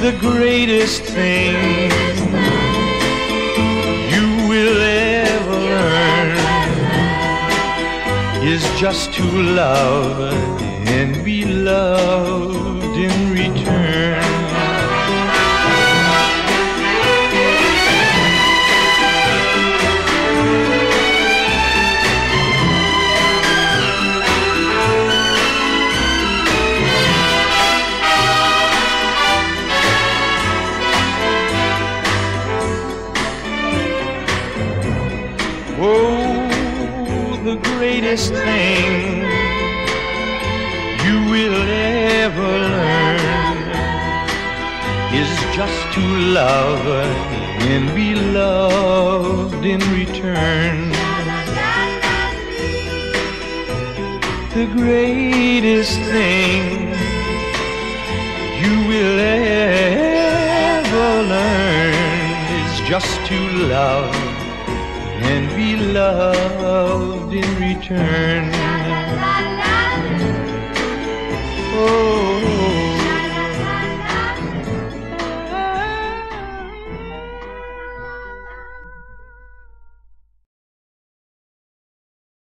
The greatest thing you will ever learn is just to love and be loved in return. The greatest thing you will ever learn is just to love and be loved in return. The greatest thing you will ever learn is just to love loved in return.